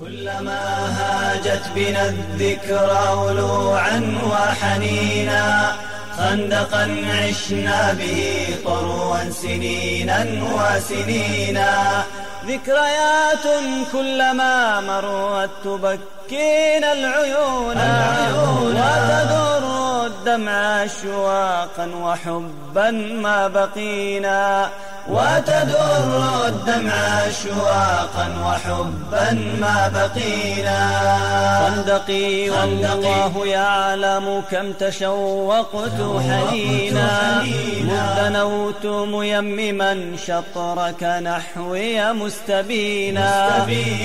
كلما هاجت بنا الذكرى ولوعا وحنينا خندقا عشنا به طروا سنينا وسنينا. ذكريات كلما مرت تبكينا العيون, وتدر الدمع أشواقا وحبا ما بقينا. وتدر الدمع أشواقا وحبا ما بقينا. خندقي والله يعلم كم تشوقت حنينا. مذ نوت ميمما شطرك نحوي مستبينا.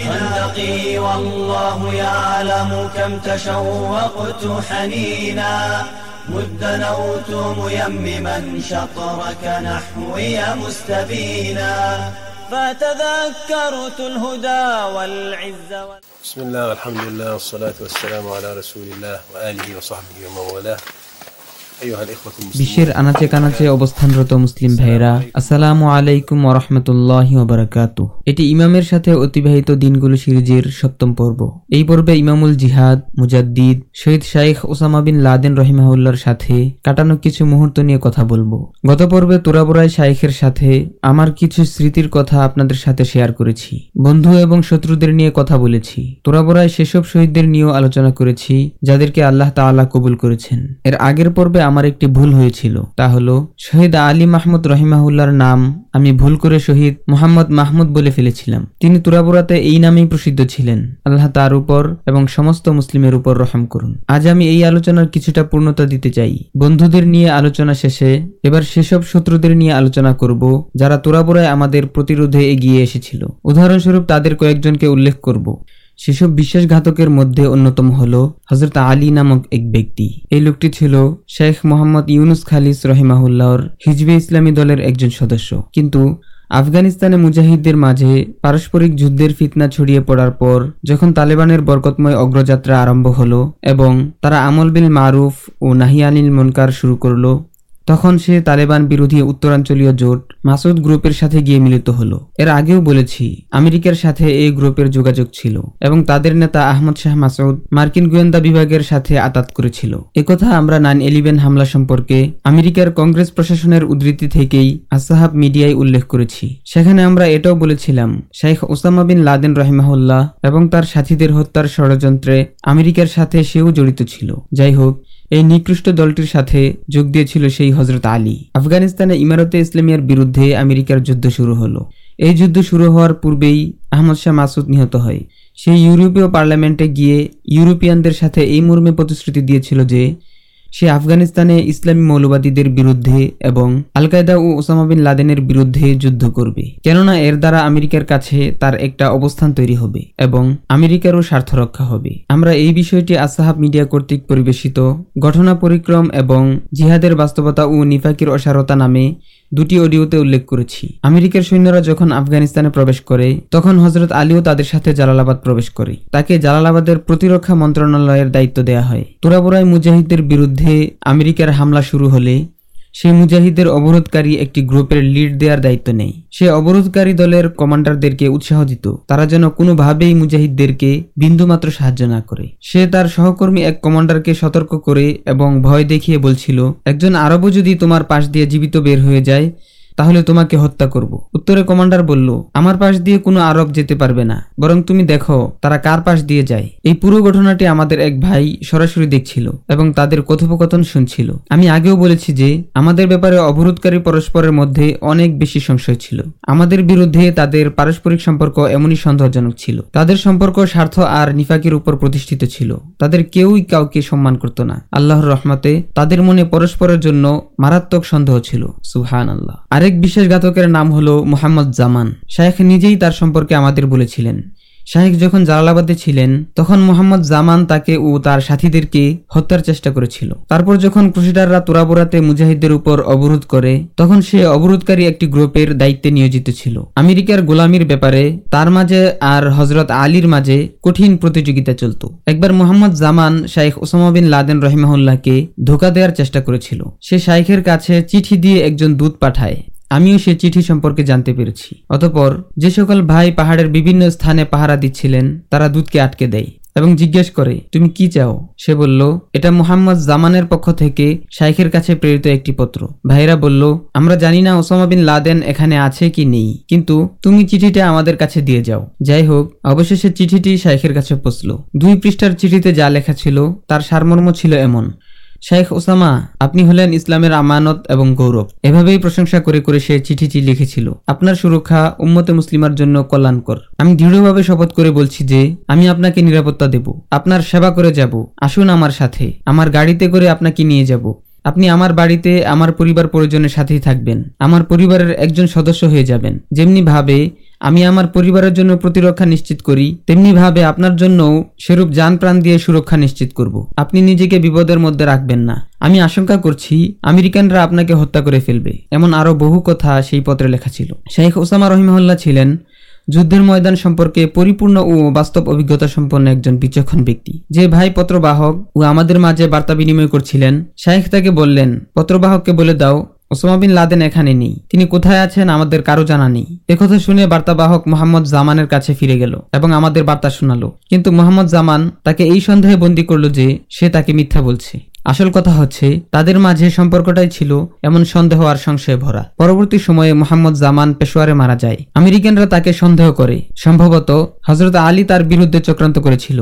خندقي والله يعلم كم تشوقت حنينا. مذ نوت ميمما شطرك نحوي مستبينا. فتذكرت الهدى والعز وال... بسم الله والحمد لله والصلاة والسلام على رسول الله وآله وصحبه ومن والاه. বিশ্বের আনাচে কানাচে অবস্থানরত মুসলিম ভাইরা আসসালাম আলাইকুম ওরহমতুল্লাহ বারাকাতু এটি ইমামের সাথে অতিবাহিত দিনগুলো সিরিজের সপ্তম পর্ব। এই পর্বে ইমামুল জিহাদ মুজাদ্দিদ শহীদ শাইখ ওসামা বিন লাদেন রহিমাউল্লার সাথে কাটানো কিছু মুহূর্ত নিয়ে কথা বলব। গত পর্বে তোরাবরাই শাইখের সাথে আমার কিছু স্মৃতির কথা আপনাদের সাথে শেয়ার করেছি। বন্ধু এবং শত্রুদের নিয়ে কথা বলেছি। তোরাবরায় সেসব শহীদদের নিয়েও আলোচনা করেছি যাদেরকে আল্লাহ তাল্লাহ কবুল করেছেন। এর আগের পর্বে আমার একটি ভুল হয়েছিল। তা হলো, শহীদ আলী মাহমুদ রহিমাহুল্লার নাম আমি ভুল করে শহীদ মোহাম্মদ মাহমুদ বলে ফেলেছিলাম। তিনি তুরাবুরাতে এই নামেই প্রসিদ্ধ ছিলেন। আল্লাহ তার উপর এবং সমস্ত মুসলিমের উপর রহম করুন। আজ আমি এই আলোচনার কিছুটা পূর্ণতা দিতে চাই। বন্ধুদের নিয়ে আলোচনা শেষে, এবার সেসব শত্রুদের নিয়ে আলোচনা করব, যারা তুরাবুরায় আমাদের প্রতিরোধে এগিয়ে এসেছিল। উদাহরণস্বরূপ তাদের কয়েকজনকে উল্লেখ করব। সেসব বিশ্বাসঘাতকের মধ্যে অন্যতম হল হজরত আলী নামক এক ব্যক্তি। এই লোকটি ছিল শেখ মোহাম্মদ ইউনুস খালিস রহিমাহুল্লাহর হিজবে ইসলামী দলের একজন সদস্য। কিন্তু আফগানিস্তানে মুজাহিদদের মাঝে পারস্পরিক যুদ্ধের ফিতনা ছড়িয়ে পড়ার পর যখন তালেবানের বরকতময় অগ্রযাত্রা আরম্ভ হলো এবং তারা আমল বিল মারুফ ও নাহিয়ানিল মনকার শুরু করল তখন সে তালেবান বিরোধী উত্তরাঞ্চলীয় জোট মাসুদ গ্রুপের সাথে গিয়ে মিলিত হলো। এর আগেও বলেছি, আমেরিকার সাথে এই গ্রুপের যোগাযোগ ছিল এবং তাদের নেতা আহমদ শাহ মাসুদ মার্কিন গোয়েন্দা বিভাগের সাথে আতাত করেছিল। একথা আমরা নাইন এলিভেন হামলা সম্পর্কে আমেরিকার কংগ্রেস প্রশাসনের উদ্ধৃতি থেকেই আসাহাব মিডিয়ায় উল্লেখ করেছি। সেখানে আমরা এটাও বলেছিলাম, শেখ ওসামা বিন লাদেন রহিমাহুল্লাহ এবং তার সাথীদের হত্যার ষড়যন্ত্রে আমেরিকার সাথে সেও জড়িত ছিল। যাই হোক এই নিকৃষ্ট দলটির সাথে যোগ দিয়েছিল সেই হজরত আলী। আফগানিস্তানে ইমারতে ইসলামিয়ার বিরুদ্ধে আমেরিকার যুদ্ধ শুরু হলো। এই যুদ্ধ শুরু হওয়ার পূর্বেই আহমদ শাহ মাসুদ নিহত হয়। সেই ইউরোপীয় পার্লামেন্টে গিয়ে ইউরোপিয়ানদের সাথে এই মর্মে প্রতিশ্রুতি দিয়েছিল যে সে আফগানিস্তানে ইসলামী মৌলবাদীদের বিরুদ্ধে এবং আল কায়দা ও ওসামা বিন লাদেনের বিরুদ্ধে যুদ্ধ করবে। কেননা এর দ্বারা আমেরিকার কাছে তার একটা অবস্থান তৈরি হবে এবং আমেরিকারও স্বার্থ রক্ষা হবে। আমরা এই বিষয়টি আসাহাব মিডিয়া কর্তৃক পরিবেশিত ঘটনা পরিক্রম এবং জিহাদের বাস্তবতা ও নিফাকির অসারতা নামে দুটি অডিওতে উল্লেখ করেছি। আমেরিকার সৈন্যরা যখন আফগানিস্তানে প্রবেশ করে, তখন হজরত আলীও তাদের সাথে জালালাবাদ প্রবেশ করে। তাকে জালালাবাদের প্রতিরক্ষা মন্ত্রণালয়ের দায়িত্ব দেয়া হয়। তোরাবোরাই মুজাহিদের বিরুদ্ধে আমেরিকার হামলা শুরু হলে সেই মুজাহিদের অবরোধকারী একটি গ্রুপের লিড দেওয়ার দায়িত্ব নেয়। সে অবরোধকারী দলের কমান্ডারদেরকে উৎসাহ দিত। তারা যেন কোনোভাবেই মুজাহিদদেরকে বিন্দুমাত্র সাহায্য না করে। সে তার সহকর্মী এক কমান্ডারকে সতর্ক করে এবং ভয় দেখিয়ে বলছিল, একজন আরবও যদি তোমার পাশ দিয়ে জীবিত বের হয়ে যায় তাহলে তোমাকে হত্যা করব। উত্তরে কমান্ডার বলল, আমার পাশ দিয়ে কোনো আরব যেতে পারবে না। বরং তুমি দেখো, তারা কার পাশ দিয়ে যায়? এই পুরো ঘটনাটি আমাদের এক ভাই সরাসরি দেখছিল এবং তাদের কথোপকথন শুনছিল। আমি আগেও বলেছি যে, আমাদের ব্যাপারে অবরোধকারী পরস্পরের মধ্যে অনেক বেশি সংশয় ছিল। আমাদের বিরুদ্ধে তাদের পারস্পরিক সম্পর্ক এমনই সন্দেহজনক ছিল। তাদের সম্পর্ক স্বার্থ আর নিফাকের উপর প্রতিষ্ঠিত ছিল। তাদের কেউই কাউকে সম্মান করত না। আল্লাহর রহমাতে তাদের মনে পরস্পরের জন্য মারাত্মক সন্দেহ ছিল। সুহান আল্লাহ আরেক বিশেষ ঘাতকের নাম হলো মোহাম্মদ জামান। শাহেখ নিজেই তার সম্পর্কে আমাদের বলেছিলেন। শাহেক যখন জালালাবাদে ছিলেন, তখন মোহাম্মদ জামান তাকে ও তার সাথীদেরকে হত্যার চেষ্টা করেছিল। তারপর যখন ক্রুসিডাররা তোরাবোরাতে মুজাহিদদের উপর অবরোধ করে, তখন সে অবরোধকারী একটি গ্রুপের দায়িত্বে নিয়োজিত ছিল। আমেরিকার গোলামির ব্যাপারে তার মাঝে আর হজরত আলীর মাঝে কঠিন প্রতিযোগিতা চলত। একবার মোহাম্মদ জামান শাইখ ওসামা বিন লাদেন রহিমাহুল্লাহকে ধোকা দেওয়ার চেষ্টা করেছিল। সে শাইখের কাছে চিঠি দিয়ে একজন দূত পাঠায়। আমিও সে চিঠি সম্পর্কে জানতে পেরেছি। অতপর যে সকল ভাই পাহাড়ের বিভিন্ন স্থানে পাহারা দিচ্ছিলেন, তারা দুধকে আটকে দেয় এবং জিজ্ঞেস করে, তুমি কি চাও? সে বলল, এটা মুহাম্মদ জামানের পক্ষ থেকে শাইখের কাছে প্রেরিত একটি পত্র। ভাইরা বলল, আমরা জানি না ওসামা বিন লাদেন এখানে আছে কি নেই, কিন্তু তুমি চিঠিটা আমাদের কাছে দিয়ে যাও। যাই হোক, অবশেষে চিঠিটি শাইখের কাছে পৌঁছল। দুই পৃষ্ঠার চিঠিতে যা লেখা ছিল, তার সারমর্ম ছিল এমন শেখ ওসামা, আপনি হলেন ইসলামের আমানত এবং গৌরব। এভাবেই প্রশংসা করে করে সে চিঠিটি লিখেছিল। আপনার সুরক্ষা উম্মতে মুসলিমার জন্য কল্যাণকর। আমি দৃঢ়ভাবে শপথ করে বলছি যে, আমি আপনাকে নিরাপত্তা দেব। আপনার সেবা করে যাব। আসুন আমার সাথে। আমার গাড়িতে করে আপনাকে নিয়ে যাব। আপনি আমার বাড়িতে আমার পরিবার পরিজনের সাথেই থাকবেন। আমার পরিবারের একজন সদস্য হয়ে যাবেন। যেমনি ভাবে আমি আমার পরিবারের জন্য প্রতিরক্ষা নিশ্চিত করি। তেমনি ভাবে আপনার জন্যও সেরূপ যান প্রাণ দিয়ে সুরক্ষা নিশ্চিত করব। আপনি নিজেকে বিপদের মধ্যে রাখবেন না। আমি আশঙ্কা করছি আমেরিকানরা আপনাকে হত্যা করে ফেলবে। এমন আরও বহু কথা সেই পত্রে লেখা ছিল। শেখ ওসামা রহিমহল্লা ছিলেন যুদ্ধের ময়দান সম্পর্কে পরিপূর্ণ ও বাস্তব অভিজ্ঞতা সম্পন্ন একজন বিচক্ষণ ব্যক্তি। যে ভাই পত্রবাহক ও আমাদের মাঝে বার্তা বিনিময় করছিলেন শাহেখ তাকে বললেন, পত্রবাহককে বলে দাও ওসামা বিন লাদেন এখানে নেই। তিনি কোথায় আছেন আমাদের কারও জানা নেই। একথা শুনে বার্তাবাহক মোহাম্মদ জামানের কাছে ফিরে গেল এবং আমাদের বার্তা শোনালো। কিন্তু মোহাম্মদ জামান তাকে এই সন্দেহে বন্দী করল যে সে তাকে মিথ্যা বলছে। আসল কথা হচ্ছে, তাদের মাঝে সম্পর্কটাই ছিল এমন সন্দেহ আর সংশয়ে ভরা। পরবর্তী সময়ে মোহাম্মদ জামান পেশোয়ারে মারা যায়। আমেরিকানরা তাকে সন্দেহ করে। সম্ভবত হজরত আলী তার বিরুদ্ধে চক্রান্ত করেছিল।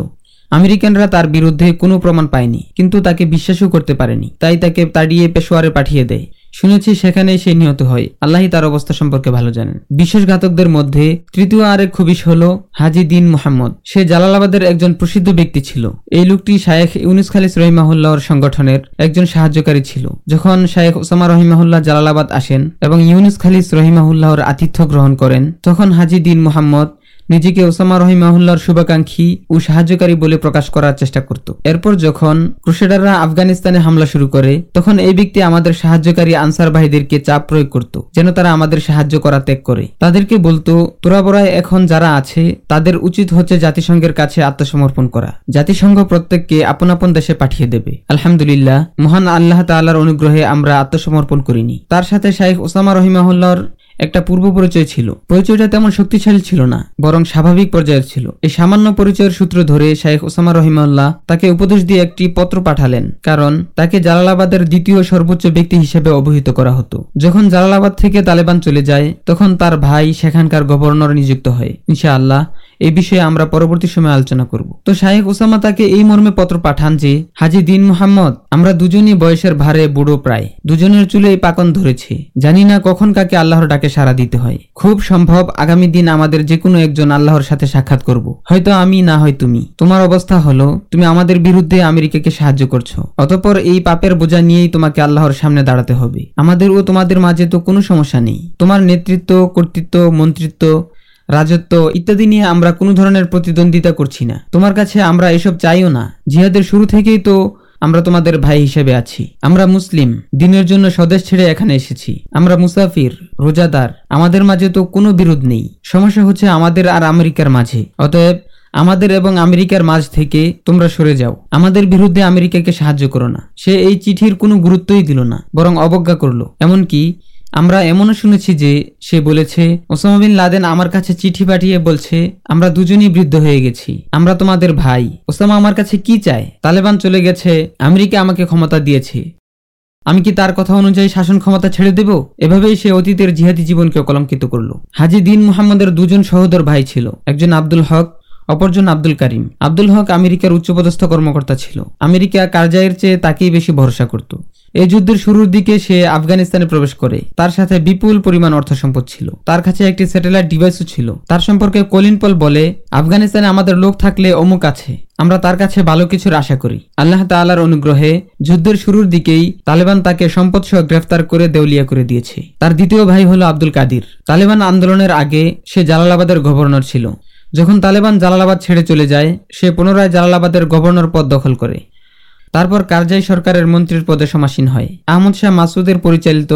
আমেরিকানরা তার বিরুদ্ধে কোনো প্রমাণ পায়নি, কিন্তু তাকে বিশ্বাসও করতে পারেনি। তাই তাকে তাড়িয়ে পেশোয়ারে পাঠিয়ে দেয়। শুনেছি সেখানেই সে নিহত হয়। আল্লাহ তার অবস্থা সম্পর্কে ভালো জানেন। বিশ্বাসঘাতকদের মধ্যে তৃতীয় আরেক খবিস হল হাজি দিন মোহাম্মদ। সে জালালাবাদের একজন প্রসিদ্ধ ব্যক্তি ছিল। এই লোকটি শায়েখ ইউনিস খালিস রহিমাহুল্লাহর সংগঠনের একজন সাহায্যকারী ছিল। যখন শায়েখ ওসামা রহিমাহুল্লাহ জালালাবাদ আসেন এবং ইউনিস খালিস রহিমাহুল্লাহর আতিথ্য গ্রহণ করেন, তখন হাজি দিন মোহাম্মদ নিজেকে ওসামা রহিমাহুল্লার শুভাকাঙ্ক্ষী ও সাহায্যকারী বলে প্রকাশ করার চেষ্টা করত। এরপর যখন ক্রুশেডাররা আফগানিস্তানে হামলা শুরু করে, তখন এই ব্যক্তি আমাদের সাহায্যকারী আনসার ভাইদেরকে চাপ প্রয়োগ করত, যেন তারা আমাদের সাহায্য করা ত্যাগ করে। তাদেরকে বলতো তোরাবরায় এখন যারা আছে, তাদের উচিত হচ্ছে জাতিসংঘের কাছে আত্মসমর্পণ করা। জাতিসংঘ প্রত্যেককে আপন আপন দেশে পাঠিয়ে দেবে। আলহামদুলিল্লাহ, মহান আল্লাহ তাল্লাহর অনুগ্রহে আমরা আত্মসমর্পণ করিনি। তার সাথে শাইখ ওসামা রহিমাহুল্লাহর একটা পূর্ব পরিচয় ছিল। পরিচয়টা তেমন শক্তিশালী ছিল না, বরং স্বাভাবিক পর্যায়ের ছিল। এই সামান্য পরিচয়ের সূত্র ধরে শাইখ ওসামা রহিমাল্লাহ তাকে উপদেশ দিয়ে একটি পত্র পাঠালেন, কারণ তাকে জালালাবাদের দ্বিতীয় সর্বোচ্চ ব্যক্তি হিসেবে অবহিত করা হতো। যখন জালালাবাদ থেকে তালেবান চলে যায়, তখন তার ভাই সেখানকার গভর্নর নিযুক্ত হয়। ইনশাআল্লাহ এই বিষয়ে আমরা পরবর্তী সময় আলোচনা করব। তো শাহেক ওসামা তাকে এই মর্মে পত্র পাঠান যে, হাজি দিন মোহাম্মদ, আমরা দুজনই বয়সের ভারে বুড়ো প্রায়। দুজনের চুলে এই পাকন ধরেছে। জানি না কখন কাকে আল্লাহর ডাকে সাড়া দিতে হয়। খুব সম্ভব আগামী দিন আমাদের যে কোনো একজন আল্লাহর সাথে সাক্ষাৎ করব। হয়তো আমি, না হয় তুমি। তোমার অবস্থা হলো, তুমি আমাদের বিরুদ্ধে আমেরিকাকে সাহায্য করছ। অতপর এই পাপের বোঝা নিয়েই তোমাকে আল্লাহর সামনে দাঁড়াতে হবে। আমাদের ও তোমাদের মাঝে তো কোনো সমস্যা নেই। তোমার নেতৃত্ব, কর্তৃত্ব, মন্ত্রিত্ব রাজত্ব ইত্যাদি নিয়ে আমরা কোনো ধরনের প্রতিদ্বন্দ্বিতা করছি না। তোমার কাছে আমরা এসব চাইও না। জিহাদের শুরু থেকেই তো আমরা তোমাদের ভাই হিসেবে আছি। আমরা মুসলিম। দিনের জন্য স্বদেশ ছেড়ে এখানে এসেছি। আমরা মুসাফির, রোজাদার। আমাদের মাঝে তো কোনো বিরোধ নেই। সমস্যা হচ্ছে আমাদের আর আমেরিকার মাঝে। অতএব আমাদের এবং আমেরিকার মাঝ থেকে তোমরা সরে যাও। আমাদের বিরুদ্ধে আমেরিকাকে সাহায্য করো না। সে এই চিঠির কোনো গুরুত্বই দিল না, বরং অবজ্ঞা করল। এমনকি আমরা এমনও শুনেছি যে সে বলেছে, ওসামা বিন লাদেন আমার কাছে চিঠি পাঠিয়ে বলছে, আমরা দুজনই বৃদ্ধ হয়ে গেছি। আমরা তোমাদের ভাই। ওসামা আমার কাছে কি চায়? তালেবান চলে গেছে। আমেরিকা আমাকে ক্ষমতা দিয়েছে। আমি কি তার কথা অনুযায়ী শাসন ক্ষমতা ছেড়ে দেব? এভাবেই সে অতীতের জিহাদি জীবনকে কলঙ্কিত করল। হাজি দিন মুহাম্মদের দুজন সহোদর ভাই ছিল। একজন আব্দুল হক, অপরজন আব্দুল করিম। আব্দুল হক আমেরিকার উচ্চপদস্থ কর্মকর্তা ছিল। আমেরিকা কারজাইয়ের চেয়ে তাকেই বেশি ভরসা করত। এই যুদ্ধের শুরুর দিকে সে আফগানিস্তানে প্রবেশ করে। তার সাথে বিপুল পরিমাণ অর্থ সম্পদ ছিল। তার কাছে একটি স্যাটেলাইট ডিভাইসও ছিল। তার সম্পর্কে কলিন পল বলে, আফগানিস্তানে আমাদের লোক থাকলে অমুক আছে। আমরা তার কাছে ভালো কিছুর আশা করি। আল্লাহ তাল্লার অনুগ্রহে যুদ্ধের শুরুর দিকেই তালেবান তাকে সম্পদ সহ গ্রেফতার করে দেউলিয়া করে দিয়েছে। তার দ্বিতীয় ভাই হলো আব্দুল কাদির। তালেবান আন্দোলনের আগে সে জালালাবাদের গভর্নর ছিল। যখন তালেবান জালালাবাদ ছেড়ে চলে যায়, সে পুনরায় জালালাবাদের গভর্নর পদ দখল করে। তারপর কারজাই সরকারের মন্ত্রীর পদে সমাসীন হয়। আহমদ শাহ মাসুদের পরিচালিত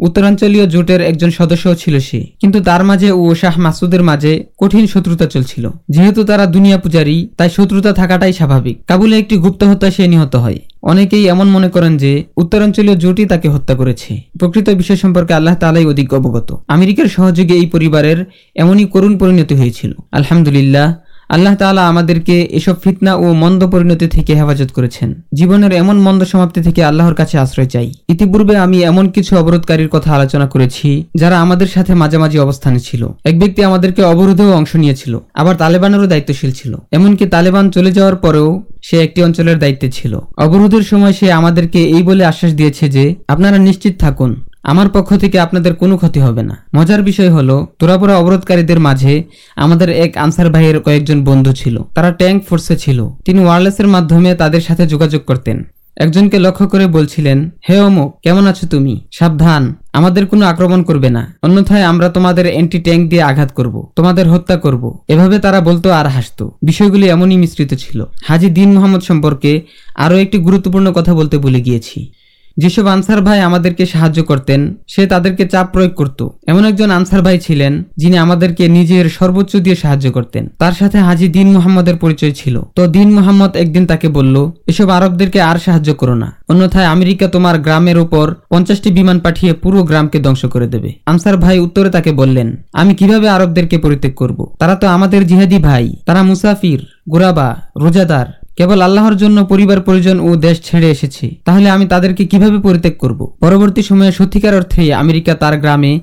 উত্তরাঞ্চলীয় জোটের একজন সদস্য ছিল সে। কিন্তু তার মাঝে ও শাহ মাসুদের মাঝে কঠিন শত্রুতা চলছিল। যেহেতু তারা দুনিয়া পূজারী, তাই শত্রুতা থাকাটাই স্বাভাবিক। কাবুলে একটি গুপ্ত হত্যা সে নিহত হয়। অনেকেই এমন মনে করেন যে উত্তরাঞ্চলীয় জোটই তাকে হত্যা করেছে। প্রকৃত বিষয় সম্পর্কে আল্লাহ তালাই অধিক অবগত। আমেরিকার সহযোগে এই পরিবারের এমনই করুণ পরিণতি হয়েছিল। আলহামদুলিল্লাহ আল্লাহ তাআলা আমাদেরকে এসব ফিতনা ও মন্দ পরিণতি থেকে হেফাজত করেছেন। জীবনের এমন মন্দ সমাপ্তি থেকে আল্লাহর কাছে আশ্রয় চাই। ইতিপূর্বে আমি এমন কিছু অবরোধকারীর কথা আলোচনা করেছি, যারা আমাদের সাথে মাঝামাঝি অবস্থানে ছিল। এক ব্যক্তি আমাদেরকে অবরোধেও অংশ নিয়েছিল, আবার তালেবানেরও দায়িত্বশীল ছিল। এমনকি তালেবান চলে যাওয়ার পরেও সে একটি অঞ্চলের দায়িত্বে ছিল। অবরোধের সময় সে আমাদেরকে এই বলে আশ্বাস দিয়েছে যে, আপনারা নিশ্চিত থাকুন। আমার পক্ষ থেকে আপনাদের কোনো ক্ষতি হবে না। মজার বিষয় হলো, তোরাপুরা অবরোধকারীদের মাঝে আমাদের এক আনসার ভাইয়ের কয়েকজন বন্ধু ছিল। তারা ট্যাঙ্ক ফোর্সে ছিল। তিনি ওয়ারলেসের মাধ্যমে তাদের সাথে যোগাযোগ করতেন। একজনকে লক্ষ্য করে বলছিলেন, হে অমুক, কেমন আছো তুমি? সাবধান। আমাদের কোনো আক্রমণ করবে না। অন্যথায় আমরা তোমাদের অ্যান্টি ট্যাঙ্ক দিয়ে আঘাত করব। তোমাদের হত্যা করব। এভাবে তারা বলতো আর হাসতো। বিষয়গুলি এমনই মিশ্রিত ছিল। হাজি দিন মোহাম্মদ সম্পর্কে আরও একটি গুরুত্বপূর্ণ কথা বলতে ভুলে গিয়েছি। যেসব আনসার ভাই আমাদেরকে সাহায্য করতেন, সে তাদেরকে চাপ প্রয়োগ করত। এমন একজন আনসার ভাই ছিলেন, যিনি আমাদেরকে নিজের সর্বোচ্চ দিয়ে সাহায্য করতেন। তার সাথে হাজি দিন মোহাম্মদের পরিচয় ছিল। তো দিন মোহাম্মদ একদিন তাকে বলল, এসব আরবদেরকে আর সাহায্য করো না। অন্যথায় আমেরিকা তোমার গ্রামের ওপর পঞ্চাশটি বিমান পাঠিয়ে পুরো গ্রামকে ধ্বংস করে দেবে। আনসার ভাই উত্তরে তাকে বললেন, আমি কীভাবে আরবদেরকে পরিত্যাগ করব? তারা তো আমাদের জিহাদি ভাই। তারা মুসাফির, গুরাবা, রোজাদার। কেবল আল্লাহর জন্য পরিবার, পরিজন ও দেশ ছেড়ে এসেছি। তাহলে আমি তাদেরকে কীভাবে পরিত্যাগ করব? পরবর্তী সময়ে সত্যিকার অর্থে আমেরিকা তার গ্রামে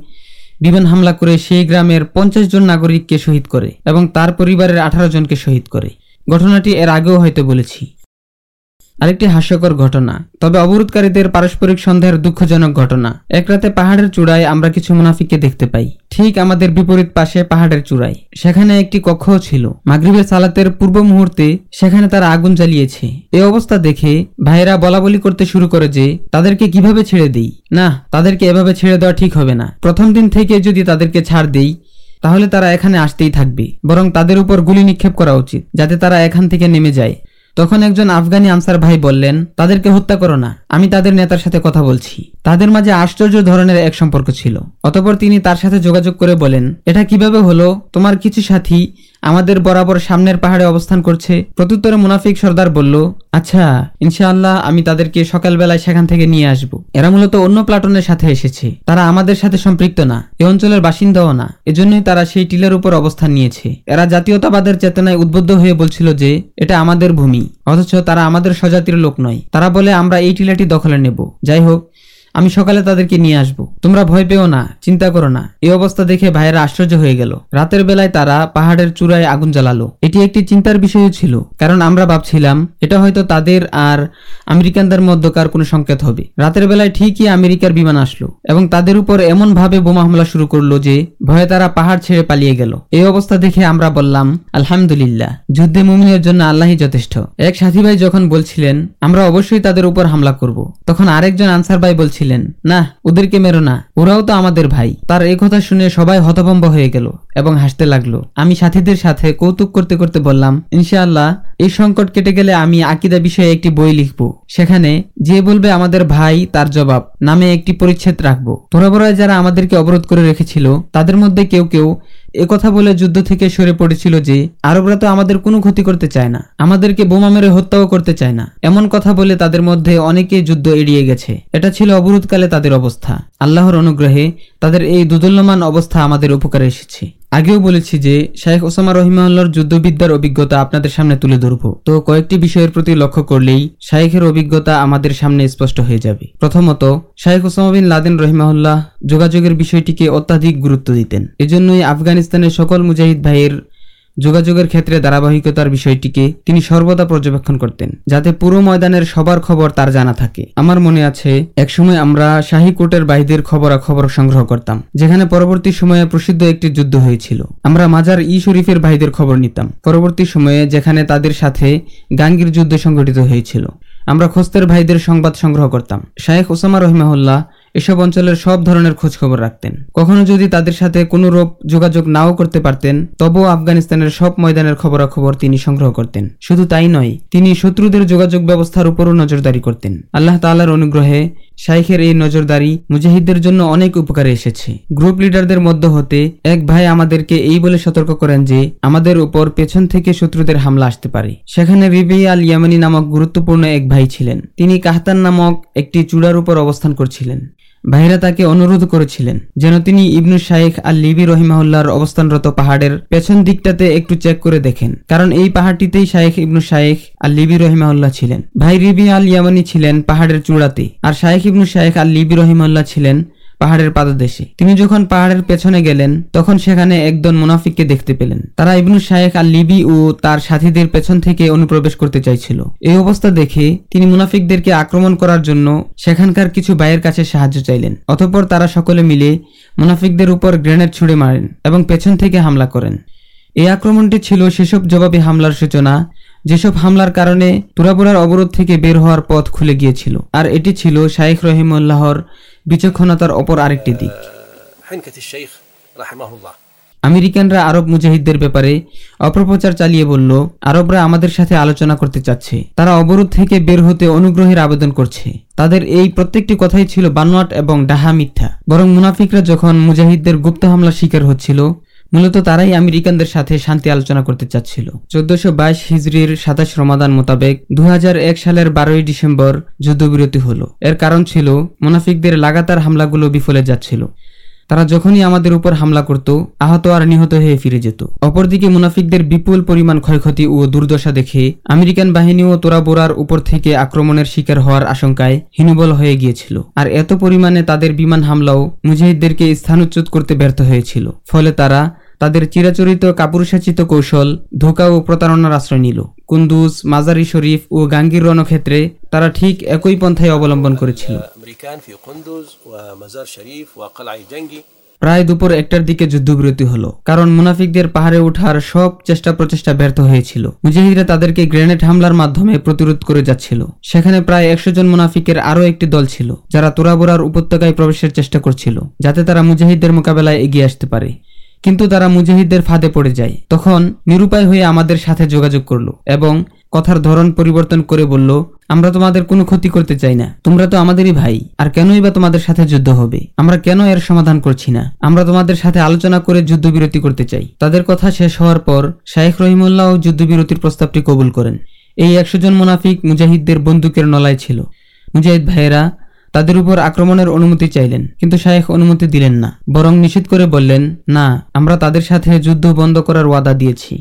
বিমান হামলা করে সেই গ্রামের পঞ্চাশ জন নাগরিককে শহীদ করে এবং তার পরিবারের আঠারো জনকে শহীদ করে। ঘটনাটি এর আগেও হয়তো বলেছি। আরেকটি হাস্যকর ঘটনা। তবে অবরোধকারীদের পারস্পরিক সন্দেহের দুঃখজনক ঘটনা। এক রাতে পাহাড়ের চূড়ায় আমরা কিছু মুনাফিককে দেখতে পাই। ঠিক আমাদের বিপরীত পাশে পাহাড়ের চূড়ায়। সেখানে একটি কক্ষও ছিল। মাগরিবের সালাতের পূর্ব মুহূর্তে সেখানে তারা আগুন জ্বালিয়েছে। এ অবস্থা দেখে ভাইয়েরা বলা বলি করতে শুরু করে যে, তাদেরকে কীভাবে ছেড়ে দিই? না, তাদেরকে এভাবে ছেড়ে দেওয়া ঠিক হবে না। প্রথম দিন থেকে যদি তাদেরকে ছাড় দেই, তাহলে তারা এখানে আসতেই থাকবে। বরং তাদের উপর গুলি নিক্ষেপ করা উচিত, যাতে তারা এখান থেকে নেমে যায়। তখন একজন আফগানি আনসার ভাই বললেন, তাদেরকে হত্যা করো না, আমি তাদের নেতার সাথে কথা বলছি। তাদের মাঝে আশ্চর্য ধরনের এক সম্পর্ক ছিল। অতপর তিনি তার সাথে যোগাযোগ করে বলেন, এটা কীভাবে হলো? তোমার কিছু সাথী আমাদের বরাবর সামনের পাহাড়ে অবস্থান করছে। প্রত্যুত্তরে মুনাফিক সর্দার বলল আচ্ছা ইনশাআল্লাহ আমি তাদেরকে সকালবেলায় সেখান থেকে নিয়ে আসব। এরা মূলত অন্য প্লাটনের সাথে এসেছে। তারা আমাদের সাথে সম্পৃক্ত না। এ অঞ্চলের বাসিন্দাও না। এজন্যই তারা সেই টিলের উপর অবস্থান নিয়েছে। এরা জাতীয়তাবাদের চেতনায় উদ্বুদ্ধ হয়ে বলছিল যে, এটা আমাদের ভূমি। অথচ তারা আমাদের স্বজাতির লোক নয়। তারা বলে, আমরা এই টিলাটি দখলে নেব। যাই হোক আমি সকালে তাদেরকে নিয়ে আসব। তোমরা ভয় পেও না, চিন্তা করো না। এই অবস্থা দেখে ভাইয়েরা আশ্চর্য হয়ে গেল। রাতের বেলায় তারা পাহাড়ের চূড়ায় আগুন জ্বালালো। এটি একটি চিন্তার বিষয়ও ছিল, কারণ আমরা ভাবছিলাম, এটা হয়তো তাদের আর আমেরিকানদের মধ্যকার কোনো সংকেত হবে? রাতের বেলায় ঠিকই আমেরিকার বিমান আসলো এবং তাদের উপর এমন ভাবে বোমা হামলা শুরু করল যে ভয়ে তারা পাহাড় ছেড়ে পালিয়ে গেল। এই অবস্থা দেখে আমরা বললাম, আলহামদুলিল্লাহ, যুদ্ধে মুমিনের জন্য আল্লাহই যথেষ্ট। এক সাথী ভাই যখন বলছিলেন, আমরা অবশ্যই তাদের উপর হামলা করব। তখন আরেকজন আনসার ভাই বলছিলেন, না, ওদেরকে মেরো না, ওরাও তো আমাদের ভাই। তার এই কথা শুনে সবাই হতভম্ব হয়ে গেল এবং হাসতে লাগল। আমি সাথীদের সাথে কৌতুক করতে করতে বললাম, ইনশাআল্লাহ, এই সংকট কেটে গেলে আমি আকিদা বিষয়ে একটি বই লিখব। সেখানে যে বলবে আমাদের ভাই, তার জবাব, নামে একটি পরিচ্ছেদ রাখব। তোরাবরায় যারা আমাদেরকে অবরোধ করে রেখেছিল, তাদের মধ্যে কেউ কেউ একথা বলে যুদ্ধ থেকে সরে পড়েছিল যে, আরবরা তো আমাদের কোনো ক্ষতি করতে চায় না। আমাদেরকে বোমা মেরে হত্যাও করতে চায় না। এমন কথা বলে তাদের মধ্যে অনেকেই যুদ্ধ এড়িয়ে গেছে। এটা ছিল অবরোধকালে তাদের অবস্থা। আল্লাহর অনুগ্রহে তাদের এই দুদল্যমান অবস্থা আমাদের উপকারে এসেছে। আগেও বলেছি যে শাহেখ ওসামা রহিমাল্লার যুদ্ধবিদ্যার অভিজ্ঞতা আপনাদের সামনে তুলে ধরব। তো কয়েকটি বিষয়ের প্রতি লক্ষ্য করলেই শাহেখের অভিজ্ঞতা আমাদের সামনে স্পষ্ট হয়ে যাবে। প্রথমত শাহেখ ওসামা বিন লাদেন রহিমাহুল্লাহ যোগাযোগের বিষয়টিকে অত্যাধিক গুরুত্ব দিতেন। এজন্যই আফগানিস্তানের সকল মুজাহিদ ভাইয়ের যোগাযোগের ক্ষেত্রে ধারাবাহিকতার বিষয়টিকে তিনি সর্বদা পর্যবেক্ষণ করতেন, যাতে পুরো ময়দানের সবার খবর তার জানা থাকে। আমার মনে আছে, একসময় আমরা শাহী কোর্টের বাহিদের খবরাখবর সংগ্রহ করতাম, যেখানে পরবর্তী সময়ে প্রসিদ্ধ একটি যুদ্ধ হয়েছিল। আমরা মাজার ই শরীফের বাহিদের খবর নিতাম, পরবর্তী সময়ে যেখানে তাদের সাথে গাঙ্গির যুদ্ধ সংঘটিত হয়েছিল। আমরা খোস্তের ভাইদের সংবাদ সংগ্রহ করতাম। শায়েখ ওসামা রহিমাহুল্লাহ এসব অঞ্চলের সব ধরনের খোঁজখবর রাখতেন। কখনো যদি তাদের সাথে কোনো রূপ যোগাযোগ নাও করতে পারতেন, তবুও আফগানিস্তানের সব ময়দানের খবরাখবর তিনি সংগ্রহ করতেন। শুধু তাই নয়, তিনি শত্রুদের যোগাযোগ ব্যবস্থার উপরও নজরদারি করতেন। আল্লাহ তাল্লাহার অনুগ্রহে শাইখের এই নজরদারি মুজাহিদদের জন্য অনেক উপকারে এসেছে। গ্রুপ লিডারদের মধ্য হতে এক ভাই আমাদেরকে এই বলে সতর্ক করেন যে, আমাদের উপর পেছন থেকে শত্রুদের হামলা আসতে পারে। সেখানে রিবি আল ইয়ামানি নামক গুরুত্বপূর্ণ এক ভাই ছিলেন। তিনি কাহতান নামক একটি চূড়ার উপর অবস্থান করছিলেন। ভাইরা তাকে অনুরোধ করেছিলেন যেন তিনি ইবনু শাইখ আর লিবি রহিমাহুল্লার অবস্থানরত পাহাড়ের পেছন দিকটাতে একটু চেক করে দেখেন। কারণ এই পাহাড়টিতেই শাইখ ইবনু শাইখ আর লিবি রহিমাহুল্লাহ ছিলেন। ভাই রিবি আল ইয়ামানি ছিলেন পাহাড়ের চূড়াতে, আর শাইখ ইবনু শাইখ আর লিবি রহিমাহুল্লাহ ছিলেন পাহাড়ের পাদদেশে। তিনি যখন পাহাড়ের পেছনে গেলেন, তখন সেখানে একজন মুনাফিককে দেখতে পেলেন। তারা ইবনু শায়েখ আল লিবি ও তার সাথীদের পেছন থেকে অনুপ্রবেশ করতে চাইছিল। এই অবস্থা দেখে তিনি মুনাফিকদেরকে আক্রমণ করার জন্য সেখানকার কিছু ভাইয়ের কাছে সাহায্য চাইলেন। অতঃপর তারা সকলে মিলে মুনাফিকদের উপর গ্রেনেড ছুড়ে মারেন এবং পেছন থেকে হামলা করেন। এই আক্রমণটি ছিল সেসব জবাবি হামলার সূচনা, যেসব হামলার কারণে তুরাপুরার অবরোধ থেকে বের হওয়ার পথ খুলে গিয়েছিল। আর এটি ছিল শাইখ রহিমুল্লাহর বিচক্ষণতার অপর আরেকটি দিক। আমেরিকানরা আরব মুজাহিদদের ব্যাপারে অপপ্রচার চালিয়ে বলল আরবরা আমাদের সাথে আলোচনা করতে চাচ্ছে। তারা অবরোধ থেকে বের হতে অনুগ্রহের আবেদন করছে। তাদের এই প্রত্যেকটি কথাই ছিল বানোয়াট এবং ডাহা মিথ্যা। বরং মুনাফিকরা যখন মুজাহিদদের গুপ্ত হামলা শিকার হচ্ছিল মূলত তারাই আমেরিকানদের সাথে শান্তি আলোচনা করতে চাচ্ছিল। চোদ্দশো বাইশ হিজড়ির সাতাশ রমাদান মোতাবেক দু হাজার এক সালের বারোই ডিসেম্বর যুদ্ধবিরতি হলো। এর কারণ ছিল, মুনাফিকদের লাগাতার হামলাগুলো বিফলে যাচ্ছিল। তারা যখনই আমাদের উপর হামলা করত, আহত আর নিহত হয়ে ফিরে যেত। অপরদিকে মুনাফিকদের বিপুল পরিমাণ ক্ষয়ক্ষতি ও দুর্দশা দেখে আমেরিকান বাহিনী ও তোরাবোরার উপর থেকে আক্রমণের শিকার হওয়ার আশঙ্কায় হীনবল হয়ে গিয়েছিল। আর এত পরিমাণে তাদের বিমান হামলাও মুজাহিদদেরকে স্থানচ্যুত করতে ব্যর্থ হয়েছিল। ফলে তারা তাদের চিরাচরিত কাপুরুষাচিত কৌশল ধোকা ও প্রতারণার আশ্রয় নিল। কুন্দুজ মাজারি শরীফ ও গাঙ্গির রণক্ষেত্রে তারা ঠিক একই পন্থায় অবলম্বন করেছিল। প্রায় দুপুর একটার দিকে যুদ্ধবিরতি হলো কারণ মুনাফিকদের পাহাড়ে ওঠার সব চেষ্টা প্রচেষ্টা ব্যর্থ হয়েছিল। মুজাহিদরা তাদেরকে গ্রেনেড হামলার মাধ্যমে প্রতিরোধ করে যাচ্ছিল। সেখানে প্রায় একশো জন মুনাফিকের আরও একটি দল ছিল যারা তোরাবোরার উপত্যকায় প্রবেশের চেষ্টা করছিল যাতে তারা মুজাহিদদের মোকাবেলায় এগিয়ে আসতে পারে। কিন্তু তারা মুজাহিদদের ফাঁদে পড়ে যায়। তখন নিরুপায় হয়ে আমাদের সাথে যোগাযোগ করল এবং কথার ধরন পরিবর্তন করে বলল, আমরা তোমাদের কোনো ক্ষতি করতে চাই না। তোমরা তো আমাদেরই ভাই। আর কেনই বা তোমাদের সাথে যুদ্ধ হবে? আমরা কেন এর সমাধান করছি না? আমরা তোমাদের সাথে আলোচনা করে যুদ্ধবিরতি করতে চাই। তাদের কথা শেষ হওয়ার পর শাইখ রহিমুল্লাহ যুদ্ধবিরতির প্রস্তাবটি কবুল করেন। এই একশো জন মুনাফিক মুজাহিদদের বন্দুকের নলায় ছিল। মুজাহিদ ভাইয়েরা তাদের উপর আক্রমণের অনুমতি চাইলেন, কিন্তু শায়েখ অনুমতি দিলেন না। বরং নিষেধ করে বললেন, না, আমরা তাদের সাথে যুদ্ধ বন্ধ করার ওয়াদা দিয়েছি।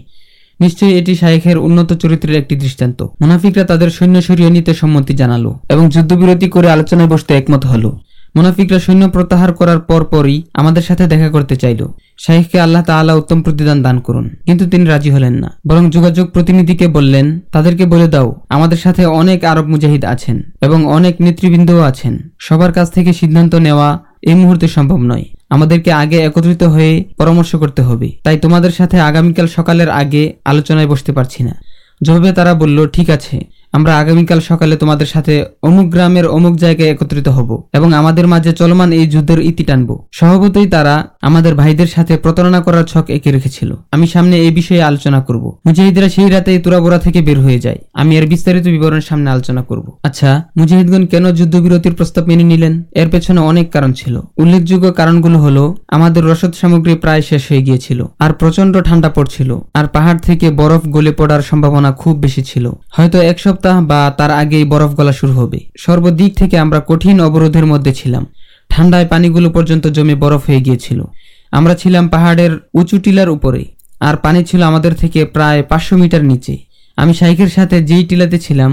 নিশ্চয়ই এটি শায়েখের উন্নত চরিত্রের একটি দৃষ্টান্ত। মুনাফিকরা তাদের সৈন্য সরিয়ে নিতে সম্মতি জানালো এবং যুদ্ধবিরতি করে আলোচনায় বসতে একমত হলো। মুনাফিকরা সৈন্য প্রত্যাহার করার পর পরই আমাদের সাথে দেখা করতে চাইল। শাহেখকে আল্লাহ তাআলা উত্তম প্রতিদান দান করুন। কিন্তু তিনি রাজি হলেন না। বরং যোগাযোগ প্রতিনিধিকে বললেন, তাদেরকে বলে দাও, আমাদের সাথে অনেক আরব মুজাহিদ আছেন এবং অনেক নেতৃবৃন্দও আছেন। সবার কাছ থেকে সিদ্ধান্ত নেওয়া এই মুহূর্তে সম্ভব নয়। আমাদেরকে আগে একত্রিত হয়ে পরামর্শ করতে হবে। তাই তোমাদের সাথে আগামীকাল সকালের আগে আলোচনায় বসতে পারছি না। জবাবে তারা বলল, ঠিক আছে। আমরা আগামীকাল সকালে তোমাদের সাথে অমুক গ্রামের অমুক জায়গায় একত্রিত হব এবং আমাদের মাঝে চলমান এই যুদ্ধের ইতি টানব। স্বভাবতই তারা আমাদের ভাইদের সাথে প্রতারণা করার ছক এঁকে রেখেছিল। আমি সামনে এই বিষয়ে আলোচনা করব। মুজাহিদরা সেই রাতেই তুরাবোরা থেকে বের হয়ে যায়। আমি এর বিস্তারিত বিবরণ সামনে আলোচনা করব। আচ্ছা মুজাহিদগণ কেন যুদ্ধবিরতির প্রস্তাব মেনে নিলেন? এর পেছনে অনেক কারণ ছিল। উল্লেখযোগ্য কারণগুলো হলো, আমাদের রসদ সামগ্রী প্রায় শেষ হয়ে গিয়েছিল, আর প্রচণ্ড ঠান্ডা পড়ছিল, আর পাহাড় থেকে বরফ গলে পড়ার সম্ভাবনা খুব বেশি ছিল। হয়তো এক সপ্তাহ বা তার আগেই বরফ গলা শুরু হবে। সর্বদিক থেকে আমরা কঠিন অবরোধের মধ্যে ছিলাম। ঠান্ডায় পানিগুলো পর্যন্ত জমে বরফ হয়ে গিয়েছিল। আমরা ছিলাম পাহাড়ের উঁচু টিলার উপরে। আর পানি ছিল আমাদের থেকে প্রায় পাঁচশো মিটার নিচে। আমি শাইখের সাথে যেই টিলাতে ছিলাম,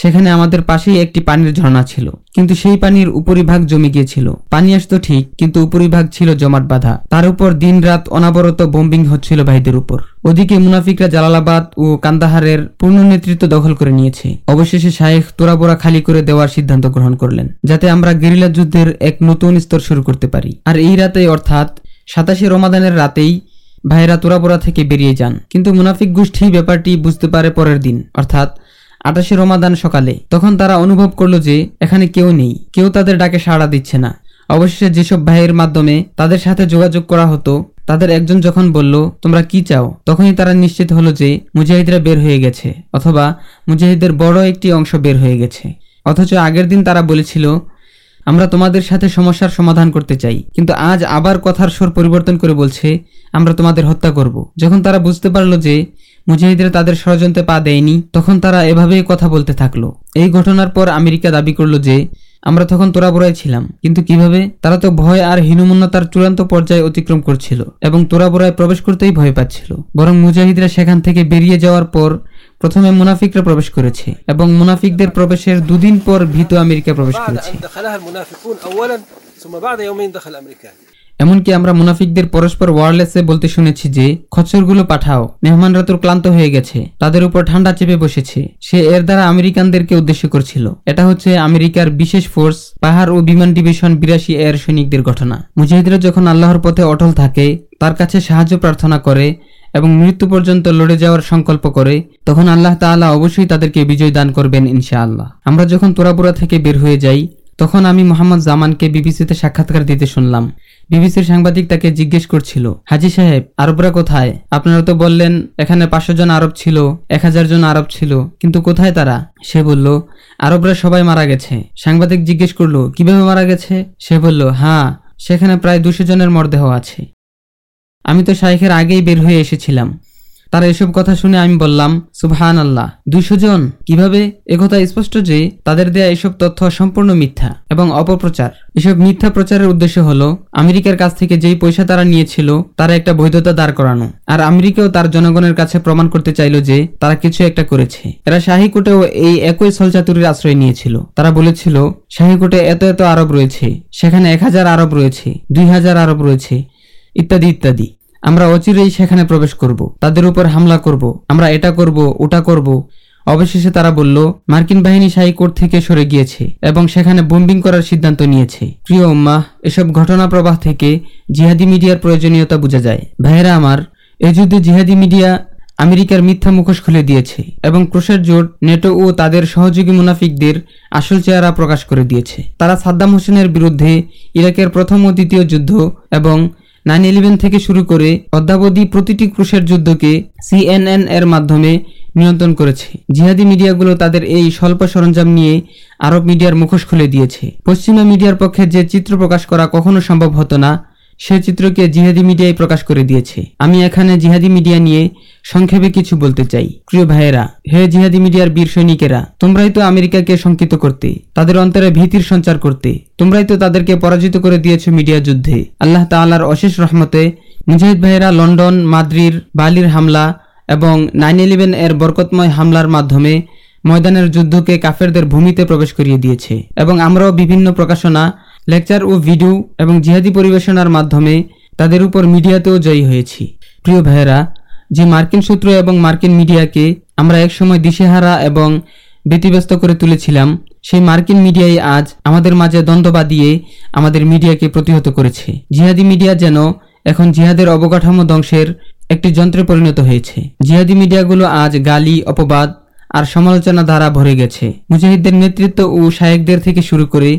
সেখানে আমাদের পাশেই একটি পানির ঝর্ণা ছিল। কিন্তু সেই পানির উপরিভাগ জমে গিয়েছিল। পানি আসতো ঠিক, কিন্তু উপরিভাগ ছিল জমাট বাঁধা। তার উপর দিনরাত অনাবরত বোম্বিং হচ্ছিল ভাইদের উপর। ওদিকে মুনাফিকরা জালালাবাদ ও কান্দাহারের পূর্ণ নেতৃত্ব দখল করে নিয়েছে। অবশেষে শায়েখ তোরাবোরা খালি করে দেওয়ার সিদ্ধান্ত গ্রহণ করলেন, যাতে আমরা গেরিলা যুদ্ধের এক নতুন স্তর শুরু করতে পারি। আর এই রাতে অর্থাৎ সাতাশে রমাদানের রাতেই ভাইরা তোরাবোরা থেকে বেরিয়ে যান। কিন্তু মুনাফিক গোষ্ঠী ব্যাপারটি বুঝতে পারে পরের দিন। অর্থাৎ আটাশে রমাদান সকালে। তখন তারা অনুভব করল যে এখানে কেউ নেই। কেউ তাদের ডাকে সাড়া দিচ্ছে না। অবশেষে যেসব ভাইয়ের মাধ্যমে তাদের সাথে যোগাযোগ করা হতো, তাদের একজন যখন বলল, তোমরা কি চাও? তখনই তারা নিশ্চিত হলো যে মুজাহিদরা বের হয়ে গেছে, অথবা মুজাহিদের বড় একটি অংশ বের হয়ে গেছে। অথচ আগের দিন তারা বলেছিল আমরা তোমাদের সাথে সমস্যার সমাধান করতে চাই। কিন্তু আজ আবার কথার স্বর পরিবর্তন করে বলছে, আমরা তোমাদের হত্যা করব। যখন তারা বুঝতে পারল যে মুজাহিদরা তাদের ষড়যন্ত্রে পা দেয়নি, তখন তারা এভাবেই কথা বলতে থাকল। এই ঘটনার পর আমেরিকা দাবি করল যে, আমরা তখন তোরাবোরায় ছিলাম। কিন্তু কীভাবে? তারা তো ভয় আর হীনমন্যতার চূড়ান্ত পর্যায়ে অতিক্রম করছিল এবং তোরাবোরায় প্রবেশ করতেই ভয় পাচ্ছিল। বরং মুজাহিদরা সেখান থেকে বেরিয়ে যাওয়ার পর প্রথমে মুনাফিকরা প্রবেশ করেছে এবং মুনাফিকদের প্রবেশের দুদিন পর ভীত আমেরিকা প্রবেশ করেছে। এমনকি আমরা মুনাফিকদের পরস্পর ওয়ারলেসে বলতে শুনেছি যে খচ্চরগুলো পাঠাও মেহমানরা তোর ক্লান্ত হয়ে গেছে তাদের উপর ঠান্ডা চেপে বসেছে। সে এর দ্বারা আমেরিকানদেরকে উদ্দেশ্য করছিল। এটা হচ্ছে আমেরিকার বিশেষ ফোর্স পাহাড় ও বিমান ডিভিশন বিরাশি এয়ার সৈনিকদের ঘটনা। মুজাহিদরা যখন আল্লাহর পথে অটল থাকে তার কাছে সাহায্য প্রার্থনা করে এবং মৃত্যু পর্যন্ত লড়ে যাওয়ার সংকল্প করে, তখন আল্লাহ তাআলা অবশ্যই তাদেরকে বিজয় দান করবেন ইনশাআল্লাহ। আমরা যখন তোরাপুরা থেকে বের হয়ে যাই, তখন আমি মোহাম্মদ জামানকে বিবিসিতে সাক্ষাৎকার দিতে শুনলাম। বিবিসির সাংবাদিক তাকে জিজ্ঞেস করছিল, হাজি সাহেব, আরবরা কোথায়? আপনারা তো বললেন, এখানে পাঁচশো জন আরব ছিল, এক হাজার জন আরব ছিল, কিন্তু কোথায় তারা? সে বলল, আরবরা সবাই মারা গেছে। সাংবাদিক জিজ্ঞেস করল, কীভাবে মারা গেছে? সে বলল হ্যাঁ সেখানে প্রায় দুশো জনের মরদেহ আছে। আমি তো শাইখের আগেই বের হয়ে এসেছিলাম। তারা এসব কথা শুনে আমি বললাম সুবহান আল্লাহ দুইশো জন। কীভাবে? একথা স্পষ্ট যে তাদের দেয়া এসব তথ্য সম্পূর্ণ মিথ্যা এবং অপপ্রচার। এসব মিথ্যা প্রচারের উদ্দেশ্য হলো, আমেরিকার কাছ থেকে যেই পয়সা তারা নিয়েছিল, তারা একটা বৈধতা দাঁড় করানো। আর আমেরিকাও তার জনগণের কাছে প্রমাণ করতে চাইল যে তারা কিছু একটা করেছে। এরা শাহিকোটেও এই একই ছলচাতুরির আশ্রয় নিয়েছিল। তারা বলেছিল শাহিকোটে এত এত আরব রয়েছে, সেখানে এক হাজার আরব রয়েছে, দুই হাজার আরব রয়েছে। ইত্যাদি ইত্যাদি। আমরা অচিরেই সেখানে প্রবেশ করব, তাদের উপর হামলা করব, আমরা এটা করব, ওটা করব। অবশেষে তারা বলল, মার্কিন বাহিনী শাহীকোট থেকে সরে গিয়েছে এবং সেখানে বোম্বিং করার সিদ্ধান্ত নিয়েছে। প্রিয় উম্মাহ, এসব ঘটনা প্রবাহ থেকে জিহাদি মিডিয়ার প্রয়োজনীয়তা বোঝা যায়। ভাইয়েরা আমার, এ যুদ্ধে জিহাদি মিডিয়া আমেরিকার মিথ্যা মুখোশ খুলে দিয়েছে এবং ক্রুশের জোট, নেটো ও তাদের সহযোগী মুনাফিকদের আসল চেহারা প্রকাশ করে দিয়েছে। তারা সাদ্দাম হোসেনের বিরুদ্ধে ইরাকের প্রথম ও দ্বিতীয় যুদ্ধ এবং নাইন ইলেভেন থেকে শুরু করে অদ্যাবধি প্রতিটি ক্রুশের যুদ্ধকে সিএনএন এর মাধ্যমে নিয়ন্ত্রণ করেছে। জিহাদি মিডিয়াগুলো তাদের এই স্বল্প সরঞ্জাম নিয়ে আরব মিডিয়ার মুখোশ খুলে দিয়েছে। পশ্চিমা মিডিয়ার পক্ষে যে চিত্র প্রকাশ করা কখনো সম্ভব হতো না সে চিত্রকে জিহাদি মিডিয়ায় প্রকাশ করে দিয়েছে। আমি এখানে জিহাদি মিডিয়া নিয়ে সংক্ষেপে কিছু বলতে চাই। প্রিয় ভাইয়েরা, হে জিহাদি মিডিয়ার বীর সৈনিকেরা, তোমরাই তো আমেরিকাকে শঙ্কিত করতে, তাদের অন্তরে ভীতির সঞ্চার করতে, তোমরাই তো তাদেরকে পরাজিত করে দিয়েছ মিডিয়া যুদ্ধে। আল্লাহ তাআলার অশেষ রহমতে মুজাহিদ ভাইয়েরা লন্ডন মাদ্রির বালির হামলা এবং নাইন ইলেভেন এর বরকতময় হামলার মাধ্যমে ময়দানের যুদ্ধকে কাফেরদের ভূমিতে প্রবেশ করিয়ে দিয়েছে। এবং আমরাও বিভিন্ন প্রকাশনা লেকচার ও ভিডিও এবং জিহাদি পরিবেশনার মাধ্যমে তাদের উপর মিডিয়াতেও জয়ী হয়েছি। প্রিয় ভাইয়েরা, যে মার্কিন সূত্র এবং মার্কিন মিডিয়াকে আমরা একসময় দিশেহারা এবং ব্যতিব্যস্ত করে তুলেছিলাম, সেই মার্কিন মিডিয়াই আজ আমাদের মাঝে দ্বন্দ্ব বাঁধিয়ে আমাদের মিডিয়াকে প্রতিহত করেছে। জিহাদি মিডিয়া যেন এখন জিহাদের অবকাঠামো ধ্বংসের একটি যন্ত্রে পরিণত হয়েছে। জিহাদি মিডিয়াগুলো আজ গালি, অপবাদ আর সমালোচনা দ্বারা ভরে গেছে। মুজাহিদদের নেতৃত্ব ও শায়েকদের থেকে শুরু করে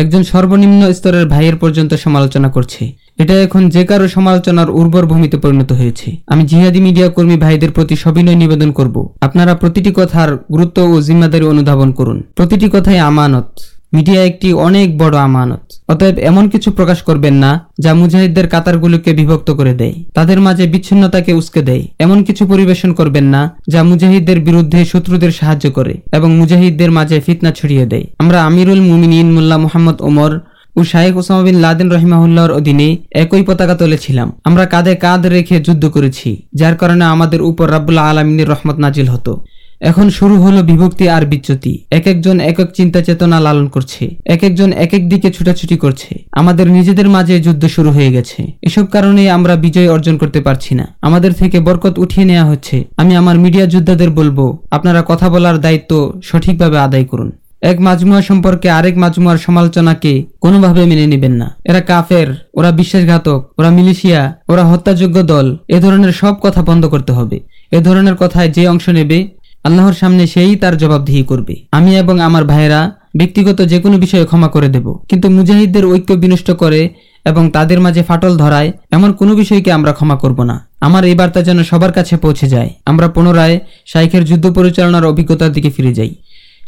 একজন সর্বনিম্ন স্তরের ভাইয়ের পর্যন্ত সমালোচনা করছে। এটা এখন যে কারও সমালোচনার উর্বর ভূমিতে পরিণত হয়েছে। আমি জিহাদি মিডিয়া কর্মী ভাইদের প্রতি সবিনয় নিবেদন করব। আপনারা প্রতিটি কথার গুরুত্ব ও জিম্মাদারি অনুধাবন করুন। প্রতিটি কথাই আমানত। মিডিয়া একটি অনেক বড় আমানত। অতএব এমন কিছু প্রকাশ করবেন না, যা মুজাহিদদের কাতারগুলোকে বিভক্ত করে দেয়। তাদের মাঝে বিচ্ছিন্নতাকে উস্কে দেয়। এমন কিছু পরিবেশন করবেন না, যা মুজাহিদদের বিরুদ্ধে শত্রুদের সাহায্য করে এবং মুজাহিদদের মাঝে ফিতনা ছড়িয়ে দেয়। আমরা আমিরুল মুমিনিন মুল্লাহ মোহাম্মদ ওমর ও শাহেখ ওসামা বিন লাদেন রহিমাহুল্লাহর অধীনে একই পতাকা তুলেছিলাম। আমরা কাঁধে কাঁধ রেখে যুদ্ধ করেছি, যার কারণে আমাদের উপর রাব্বুল্লাহ আলমিনের রহমত নাজিল হতো। এখন শুরু হলো বিভক্তি আর বিচ্যুতি। এক একজন একক চিন্তা চেতনা লালন করছে। এক একজন এক এক দিকে ছুটাছুটি করছে। আমাদের নিজেদের মাঝে যুদ্ধ শুরু হয়ে গেছে। এসব কারণে আমরা বিজয় অর্জন করতে পারছি না। আমাদের থেকে বরকত উঠিয়ে নেওয়া হচ্ছে। আমি আমার মিডিয়া যোদ্ধাদের বলব, আপনারা কথা বলার দায়িত্ব সঠিকভাবে আদায় করুন। এক মাজমুয়া সম্পর্কে আরেক মাজমুয়ার সমালোচনাকে কোনোভাবে মেনে নেবেন না। এরা কাফের, ওরা বিশ্বাসঘাতক, ওরা মিলিশিয়া, ওরা হত্যাযোগ্য দল। এ ধরনের সব কথা বন্ধ করতে হবে। এ ধরনের কথায় যে অংশ নেবে আল্লাহর সামনে সেই তার জবাবদিহি করবে। আমি এবং আমার ভাইয়েরা ব্যক্তিগত যে কোনো বিষয়ে ক্ষমা করে দেব। কিন্তু মুজাহিদদের ঐক্য বিনষ্ট করে এবং তাদের মাঝে ফাটল ধরায় এমন কোনো বিষয়কে আমরা ক্ষমা করব না। আমার এই বার্তা যেন সবার কাছে পৌঁছে যায়। আমরা পুনরায় শাইখের যুদ্ধ পরিচালনার অভিজ্ঞতার দিকে ফিরে যাই।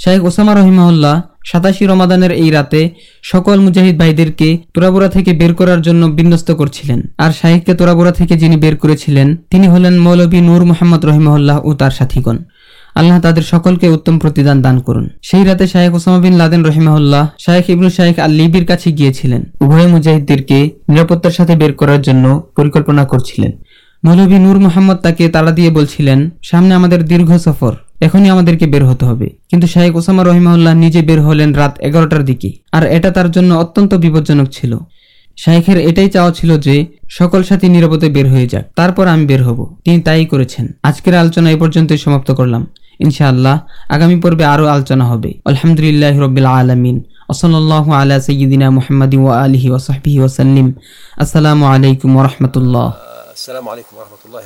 শাইখ ওসামা রহিমাউল্লাহ সাতাশি রমাদানের এই রাতে সকল মুজাহিদ ভাইদেরকে তোরাবুরা থেকে বের করার জন্য বিন্যস্ত করছিলেন। আর শাহিককে তোরাবুরা থেকে যিনি বের করেছিলেন, তিনি হলেন মৌলভী নূর মোহাম্মদ রহিমহল্লাহ ও তার সাথীগণ। আল্লাহ তাদের সকলকে উত্তম প্রতিদান দান করুন। সেই রাতে শাহেখ ওসামা বিন লাদেন রহিমাহুল্লাহ শাহেখ ইবনু শাহেখ আল লিবির কাছে গিয়েছিলেন। উভয় মুজাহিদদেরকে নিরাপত্তার সাথে বের করার জন্য পরিকল্পনা করছিলেন। মৌলভী নূর মোহাম্মদ তাকে তাড়া দিয়ে বলছিলেন, সামনে আমাদের দীর্ঘ সফর, এখনই আমাদেরকে বের হতে হবে। কিন্তু শাহেখ ওসামা রহিমাউল্লাহ নিজে বের হলেন রাত এগারোটার দিকে। আর এটা তার জন্য অত্যন্ত বিপজ্জনক ছিল। শাইখের এটাই চাওয়া ছিল যে, সকল সাথী নিরাপদে বের হয়ে যাক, তারপর আমি বের হব। তিনি তাই করেছেন। আজকের আলোচনা এ পর্যন্তই সমাপ্ত করলাম। ইনশাআল্লাহ আগামী পর্বে আরও আলোচনা হবে। আলহামদুলিল্লাহ রবিল আলমিন। ওসলাল্লাহ আলা সঈদিনা মোহাম্মদ ওয়া আলহি ওসহবি ওসাল্লিম আসসালামু আলাইকুম রহমতুল্লাহ। আসসালামু আলাইকুম রহমতুল্লাহ